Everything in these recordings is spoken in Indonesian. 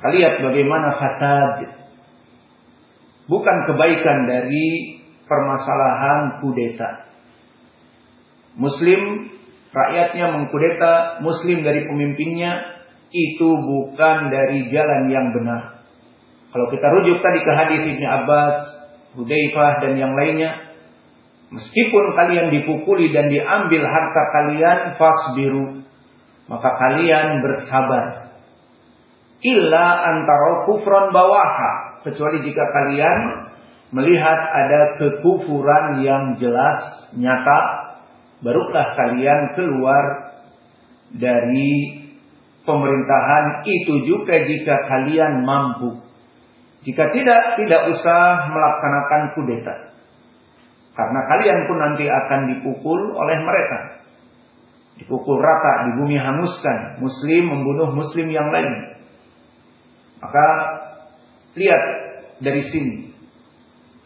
Maka lihat bagaimana fasad. Bukan kebaikan dari permasalahan kudeta. Muslim, rakyatnya mengkudeta, muslim dari pemimpinnya, itu bukan dari jalan yang benar. Kalau kita rujuk tadi ke hadis Ibnu Abbas, Hudzaifah dan yang lainnya, meskipun kalian dipukuli dan diambil harta kalian, fasbiru, maka kalian bersabar. Illa antara kufron bawaha, kecuali jika kalian melihat ada kekufuran yang jelas, nyata, barulah kalian keluar dari pemerintahan itu juga jika kalian mampu. Jika tidak, tidak usah melaksanakan kudeta. Karena kalian pun nanti akan dipukul oleh mereka. Dipukul rata, di bumi hanguskan. Muslim membunuh muslim yang lain. Maka lihat dari sini.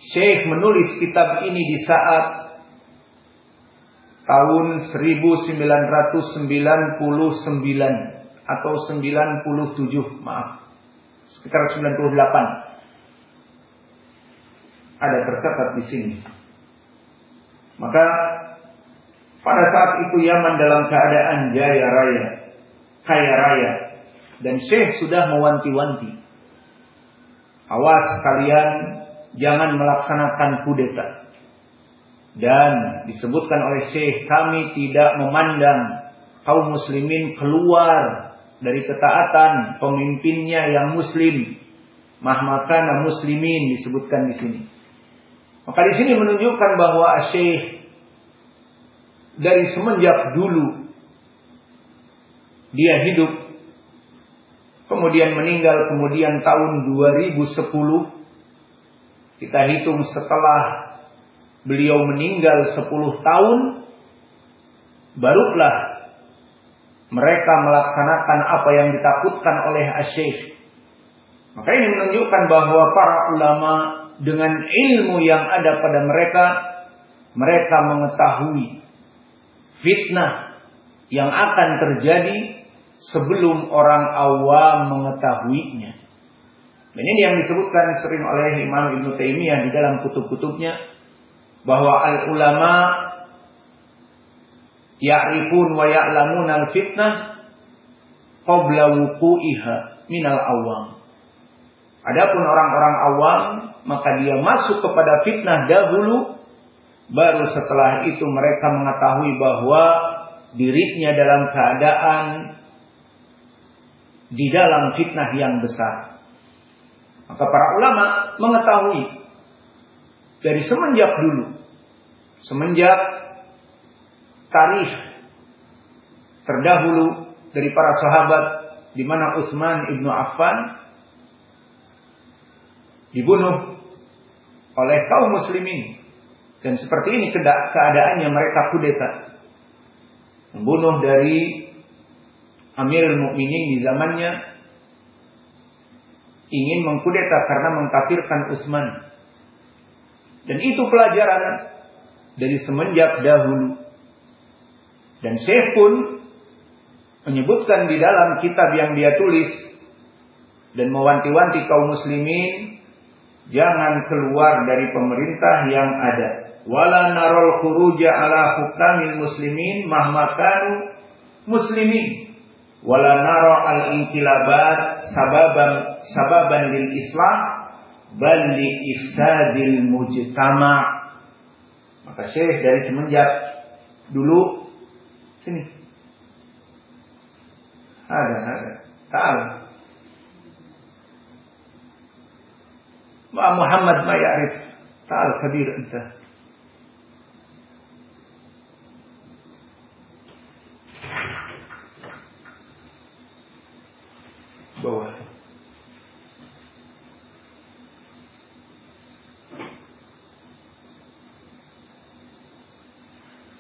Syekh menulis kitab ini di saat tahun 1999 atau 97, maaf. Sekitar 98. Ada tercatat di sini. Maka pada saat itu Yaman dalam keadaan jaya raya, kaya raya, dan Syekh sudah mewanti-wanti. Awas kalian jangan melaksanakan kudeta. Dan disebutkan oleh Syekh, kami tidak memandang kaum muslimin keluar dari ketaatan pemimpinnya yang muslim. Mahmakana muslimin disebutkan di sini. Maka di sini menunjukkan bahwa Syekh dari semenjak dulu dia hidup kemudian meninggal kemudian tahun 2010 kita hitung setelah beliau meninggal 10 tahun, barulah mereka melaksanakan apa yang ditakutkan oleh asyik. Maka ini menunjukkan bahwa para ulama dengan ilmu yang ada pada mereka, mereka mengetahui fitnah yang akan terjadi sebelum orang awam mengetahuinya. Dan ini yang disebutkan sering oleh Imam Ibn Taimiyah di dalam kutub-kutubnya bahwa al ulama ya'rifun wa ya'lamun al fitnah qabla wuqu'iha minal awam. Adapun orang-orang awam maka dia masuk kepada fitnah dahulu baru setelah itu mereka mengetahui bahwa dirinya dalam keadaan di dalam fitnah yang besar. Maka para ulama mengetahui dari semenjak dulu, semenjak tarikh terdahulu dari para sahabat di mana Utsman ibnu Affan dibunuh oleh kaum muslimin dan seperti ini keadaannya mereka kudeta membunuh dari Amirul Mukminin di zamannya ingin mengkudeta karena mengkafirkan Utsman. Dan itu pelajaran dari semenjak dahulu. Dan Syekh pun menyebutkan di dalam kitab yang dia tulis dan mewanti-wanti kaum muslimin jangan keluar dari pemerintah yang ada. Wala narol khuruja ala hukamil muslimin mahmakanu muslimin wala nara al inqilabat sababan sababan lil islam bal li ifsadil mujtama. Maka syekh dari semenjak dulu sini. Ada ada. Tahu Muhammad ma ya'rif. Ta'al kabir entah bawah.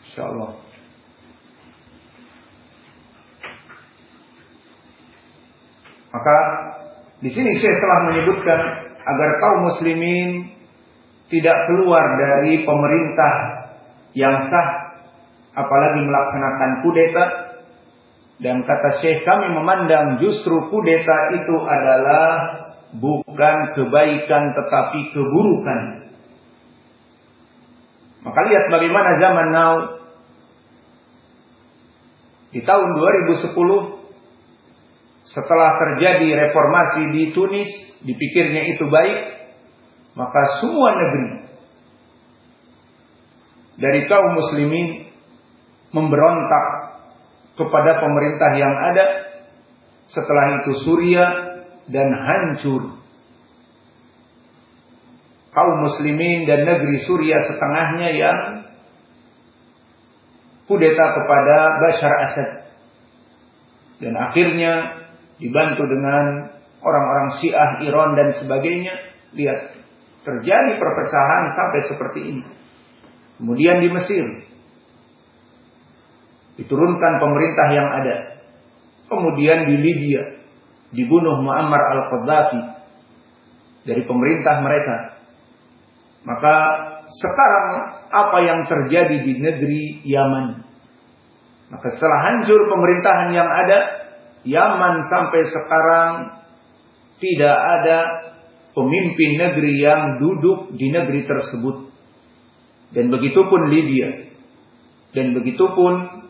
Insyaallah. Maka di sini saya telah menyebutkan agar kaum muslimin tidak keluar dari pemerintah yang sah apalagi melaksanakan kudeta Dan kata Syekh kami memandang justru kudeta itu adalah bukan kebaikan tetapi keburukan. Maka lihat bagaimana zaman now di tahun 2010 setelah terjadi reformasi di Tunis, dipikirnya itu baik, maka semua negeri dari kaum muslimin memberontak kepada pemerintah yang ada. Setelah itu Suriah dan hancur. Kaum muslimin dan negeri Suriah setengahnya yang kudeta kepada Bashar Assad. Dan akhirnya dibantu dengan orang-orang Syiah, Iran dan sebagainya. Lihat, terjadi perpecahan sampai seperti ini. Kemudian di Mesir, Diturunkan pemerintah yang ada. Kemudian di Libya dibunuh Muammar al-Qaddafi dari pemerintah mereka. Maka sekarang apa yang terjadi di negeri Yaman? Maka setelah hancur pemerintahan yang ada, Yaman sampai sekarang tidak ada pemimpin negeri yang duduk di negeri tersebut. Dan begitupun Libya. Dan begitupun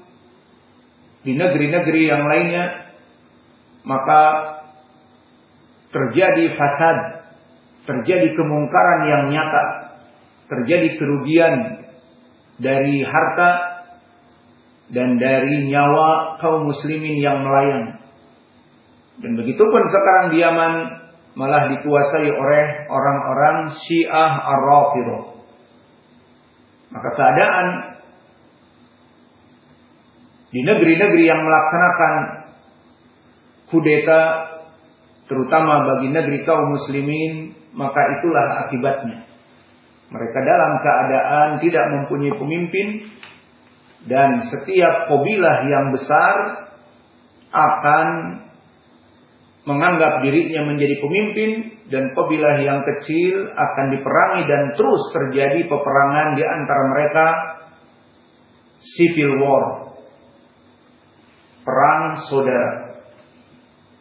di negeri-negeri yang lainnya maka terjadi fasad, terjadi kemungkaran yang nyata, terjadi kerugian dari harta dan dari nyawa kaum muslimin yang melayang. Dan begitupun sekarang di Yaman malah dikuasai oleh orang-orang Syiah Ar-Rafidhah. Maka keadaan di negeri-negeri yang melaksanakan kudeta terutama bagi negeri kaum muslimin maka itulah akibatnya mereka dalam keadaan tidak mempunyai pemimpin dan setiap kabilah yang besar akan menganggap dirinya menjadi pemimpin dan kabilah yang kecil akan diperangi dan terus terjadi peperangan di antara mereka civil war perang saudara.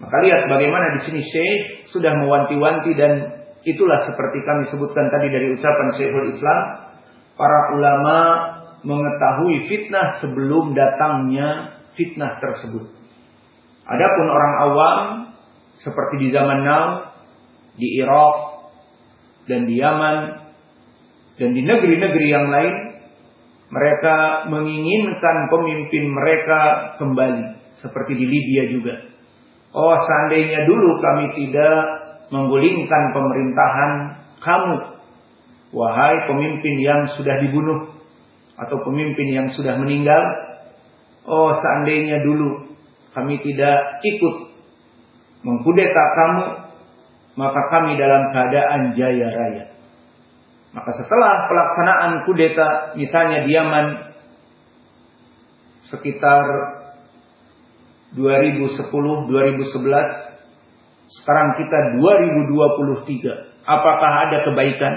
Maka lihat bagaimana di sini Syekh sudah mewanti-wanti dan itulah seperti kami sebutkan tadi dari ucapan Syekhul Islam, para ulama mengetahui fitnah sebelum datangnya fitnah tersebut. Adapun orang awam seperti di zaman now di Irak dan di Yaman dan di negeri-negeri yang lain mereka menginginkan pemimpin mereka kembali. Seperti di Libya juga. Oh seandainya dulu kami tidak menggulingkan pemerintahan kamu. Wahai pemimpin yang sudah dibunuh. Atau pemimpin yang sudah meninggal. Oh seandainya dulu kami tidak ikut mengkudeta kamu. Maka kami dalam keadaan jaya raya. Maka setelah pelaksanaan kudeta misalnya di Yaman sekitar 2010 2011 sekarang kita 2023 apakah ada kebaikan?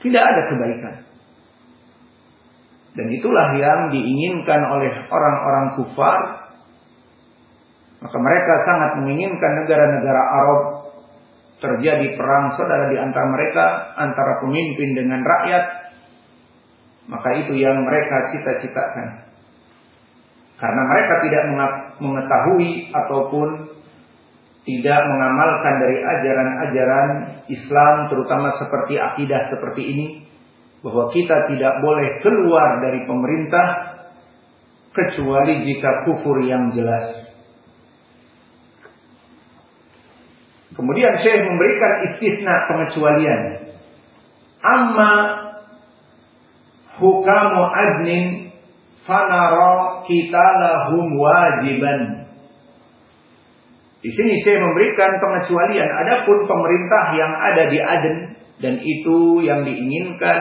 Tidak ada kebaikan. Dan itulah yang diinginkan oleh orang-orang kufar. Maka mereka sangat menginginkan negara-negara Arab terjadi perang saudara di antara mereka, antara pemimpin dengan rakyat, maka itu yang mereka cita-citakan. Karena mereka tidak mengetahui ataupun tidak mengamalkan dari ajaran-ajaran Islam terutama seperti akidah seperti ini bahwa kita tidak boleh keluar dari pemerintah kecuali jika kufur yang jelas. Kemudian Syekh memberikan istisna pengecualian. Amma hukamu adnin fanara kita lahum wajiban. Di sini saya memberikan pengecualian. Adapun pemerintah yang ada di Aden dan itu yang diinginkan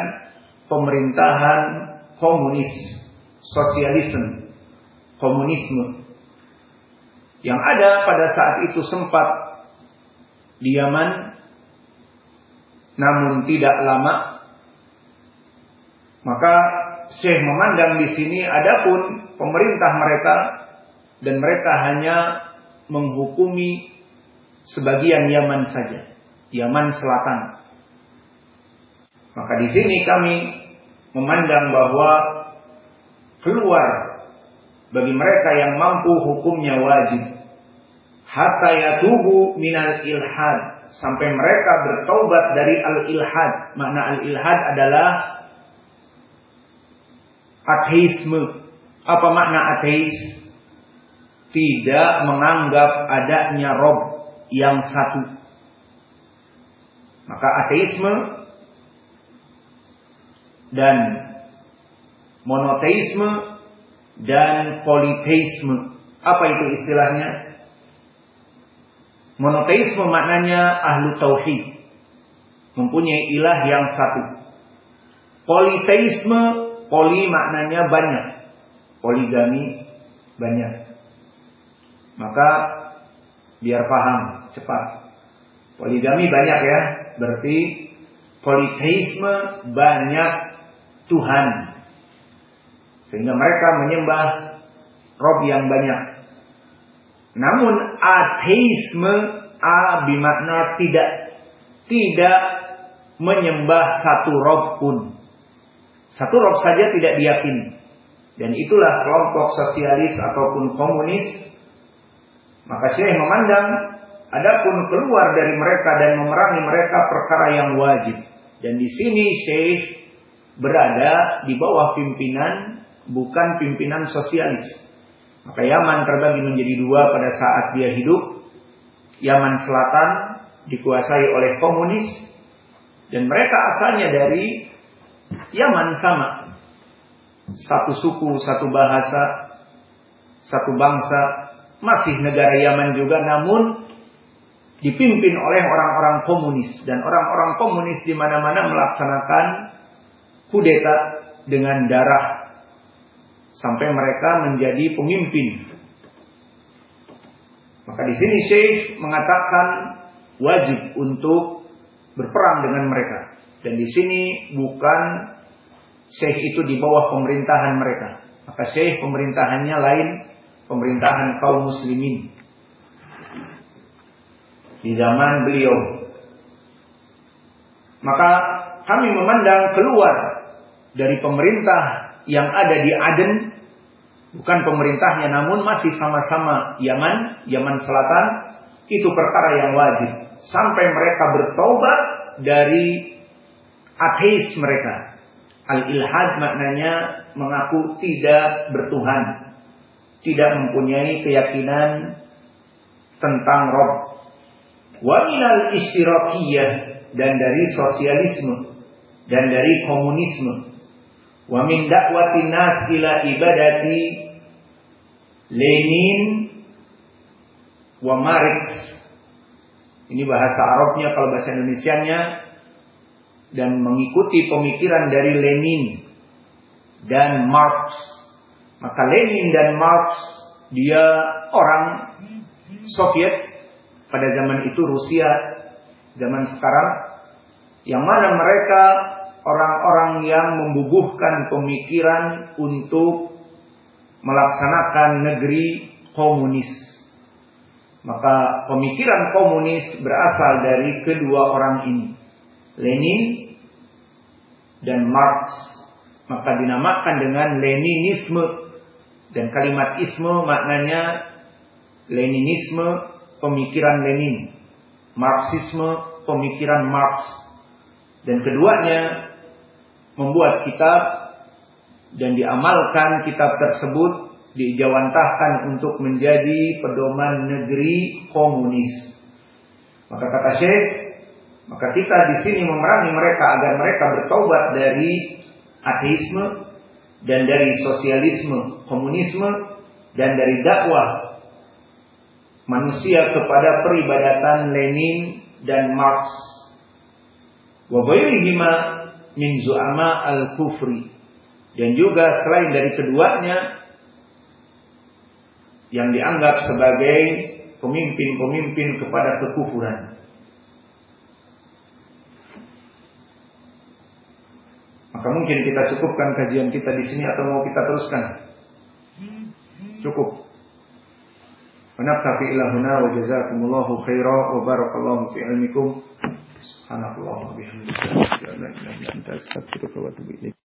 pemerintahan komunis, sosialisme, komunisme. Yang ada pada saat itu sempat di Yaman namun tidak lama maka Syekh memandang di sini adapun pemerintah mereka dan mereka hanya menghukumi sebagian Yaman saja, Yaman Selatan. Maka di sini kami memandang bahwa keluar bagi mereka yang mampu hukumnya wajib. Hatta yatubu minal ilhad. Sampai mereka bertaubat dari al-ilhad. Makna al-ilhad adalah ateisme. Apa makna ateis? Tidak menganggap adanya Rob yang satu. Maka ateisme dan monoteisme dan politeisme. Apa itu istilahnya? Monoteisme maknanya ahlu tauhid. Mempunyai ilah yang satu. Politeisme, poli maknanya banyak. Poligami banyak. Maka biar paham cepat. Poligami banyak ya. Berarti politeisme banyak Tuhan. Sehingga mereka menyembah Rob yang banyak. Namun ateisme a bimakna tidak tidak menyembah satu Rob pun. Satu Rob saja tidak diyakini. Dan itulah kelompok sosialis ataupun komunis. Maka Syekh memandang adapun keluar dari mereka dan memerangi mereka perkara yang wajib. Dan di sini Syekh berada di bawah pimpinan bukan pimpinan sosialis. Maka Yaman terbagi menjadi dua pada saat dia hidup. Yaman Selatan dikuasai oleh komunis dan mereka asalnya dari Yaman sama. Satu suku, satu bahasa, satu bangsa, masih negara Yaman juga namun dipimpin oleh orang-orang komunis dan orang-orang komunis di mana-mana melaksanakan kudeta dengan darah sampai mereka menjadi pemimpin. Maka di sini Syekh mengatakan wajib untuk berperang dengan mereka. Dan di sini bukan Syekh itu di bawah pemerintahan mereka. Maka Syekh pemerintahannya lain pemerintahan kaum muslimin. Di zaman beliau. Maka kami memandang keluar dari pemerintah yang ada di Aden bukan pemerintahnya namun masih sama-sama Yaman, Yaman Selatan itu perkara yang wajib sampai mereka bertobat dari ateis mereka. Al-ilhad maknanya mengaku tidak bertuhan, tidak mempunyai keyakinan tentang Rob. Wa minal dan dari sosialisme dan dari komunisme wa min da'wati nas ila ibadati Lenin wa Marx. Ini bahasa Arabnya kalau bahasa Indonesianya. Dan mengikuti pemikiran dari Lenin dan Marx. Maka Lenin dan Marx dia orang Soviet. Pada zaman itu Rusia. Zaman sekarang. Yang mana mereka orang-orang yang membubuhkan pemikiran untuk melaksanakan negeri komunis. Maka pemikiran komunis berasal dari kedua orang ini. Lenin dan Marx. Maka dinamakan dengan Leninisme. Dan kalimat isme maknanya Leninisme pemikiran Lenin. Marxisme pemikiran Marx. Dan keduanya membuat kitab dan diamalkan kitab tersebut dijawantahkan untuk menjadi pedoman negeri komunis. Maka kata Syekh, maka kita di sini memerangi mereka agar mereka bertobat dari ateisme dan dari sosialisme, komunisme dan dari dakwah manusia kepada peribadatan Lenin dan Marx. Wa min zu'ama al-kufri. Dan juga selain dari keduanya yang dianggap sebagai pemimpin-pemimpin kepada kekufuran. Maka mungkin kita cukupkan kajian kita di sini atau mau kita teruskan? Cukup. ونكتفي إلى هنا وجزاكم الله خيرا وبارك الله في علمكم سبحانك اللهم وبحمدك لا إله إلا أنت أستغفرك وأتوب إليك